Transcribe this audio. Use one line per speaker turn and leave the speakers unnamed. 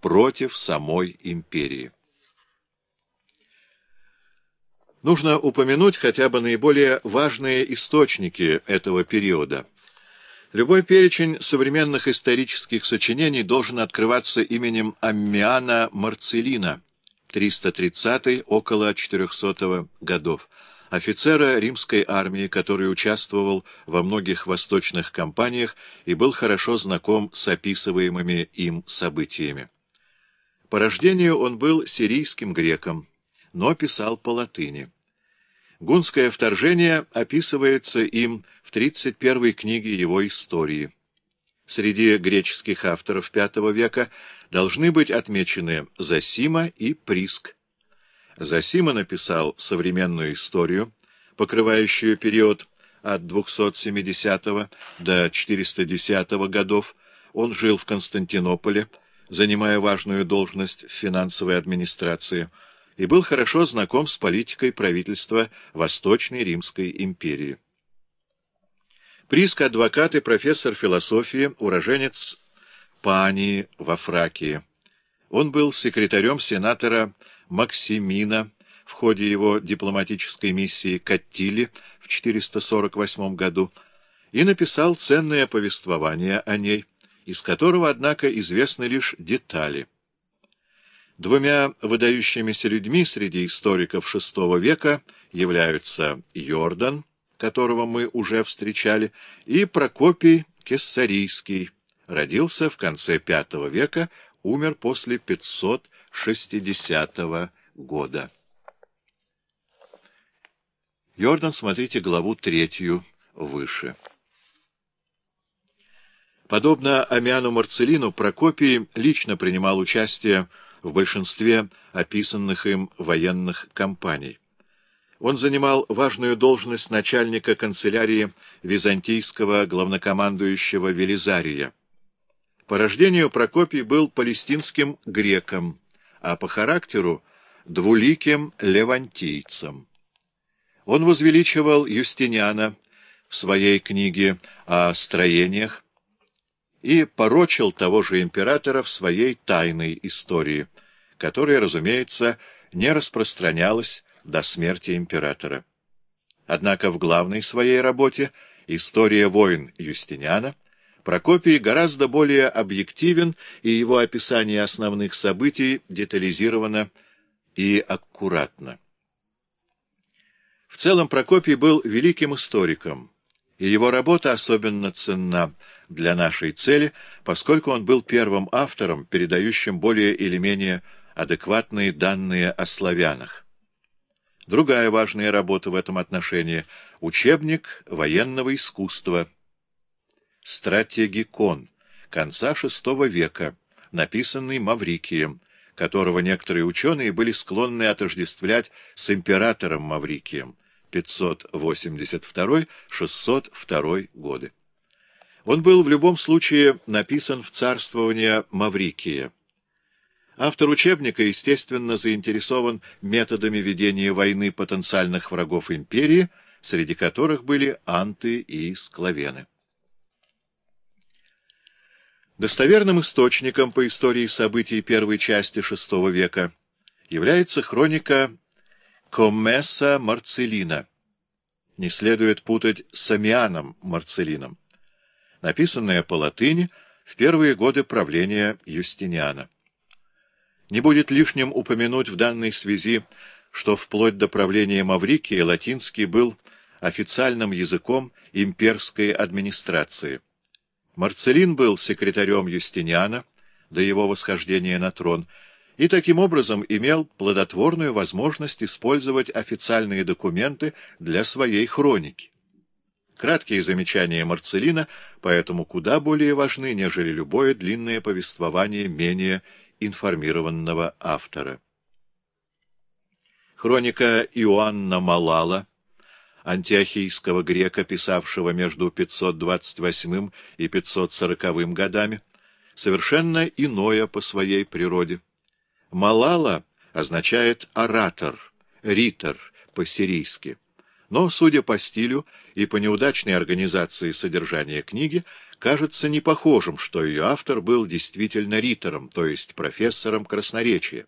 против самой империи. Нужно упомянуть хотя бы наиболее важные источники этого периода. Любой перечень современных исторических сочинений должен открываться именем Аммиана Марцелина, 330 около 400 годов, офицера римской армии, который участвовал во многих восточных кампаниях и был хорошо знаком с описываемыми им событиями. По рождению он был сирийским греком, но писал по латыни. Гунское вторжение описывается им в 31 книге его истории. Среди греческих авторов V века должны быть отмечены Засима и Приск. Засима написал современную историю, покрывающую период от 270 до 410 годов. Он жил в Константинополе, занимая важную должность в финансовой администрации, и был хорошо знаком с политикой правительства Восточной Римской империи. Приск адвокат и профессор философии, уроженец Пании во Фракии. Он был секретарем сенатора Максимина в ходе его дипломатической миссии к Аттиле в 448 году и написал ценное повествование о ней, из которого, однако, известны лишь детали. Двумя выдающимися людьми среди историков VI века являются Йордан, которого мы уже встречали, и Прокопий Кессарийский, родился в конце V века, умер после 560 года. Йордан, смотрите главу третью выше. Подобно Амиану Марцелину, Прокопий лично принимал участие в большинстве описанных им военных кампаний. Он занимал важную должность начальника канцелярии византийского главнокомандующего Велизария. По рождению Прокопий был палестинским греком, а по характеру – двуликим левантийцем. Он возвеличивал Юстиниана в своей книге о строениях, и порочил того же императора в своей тайной истории, которая, разумеется, не распространялась до смерти императора. Однако в главной своей работе «История войн Юстиниана» Прокопий гораздо более объективен, и его описание основных событий детализировано и аккуратно. В целом Прокопий был великим историком, и его работа особенно ценна для нашей цели, поскольку он был первым автором, передающим более или менее адекватные данные о славянах. Другая важная работа в этом отношении – учебник военного искусства «Стратегикон» конца VI века, написанный Маврикием, которого некоторые ученые были склонны отождествлять с императором Маврикием 582-602 годы. Он был в любом случае написан в царствование Маврикия. Автор учебника, естественно, заинтересован методами ведения войны потенциальных врагов империи, среди которых были анты и склавены. Достоверным источником по истории событий первой части VI века является хроника Коммеса Марцелина. Не следует путать с Амианом Марцелином написанная по латыни в первые годы правления Юстиниана. Не будет лишним упомянуть в данной связи, что вплоть до правления Маврикии латинский был официальным языком имперской администрации. Марцелин был секретарем Юстиниана до его восхождения на трон и таким образом имел плодотворную возможность использовать официальные документы для своей хроники. Краткие замечания Марцелина поэтому куда более важны, нежели любое длинное повествование менее информированного автора. Хроника Иоанна Малала, антиохийского грека, писавшего между 528 и 540 годами, совершенно иное по своей природе. Малала означает «оратор», «ритор» по-сирийски но, судя по стилю и по неудачной организации содержания книги, кажется непохожим, что ее автор был действительно ритором, то есть профессором красноречия.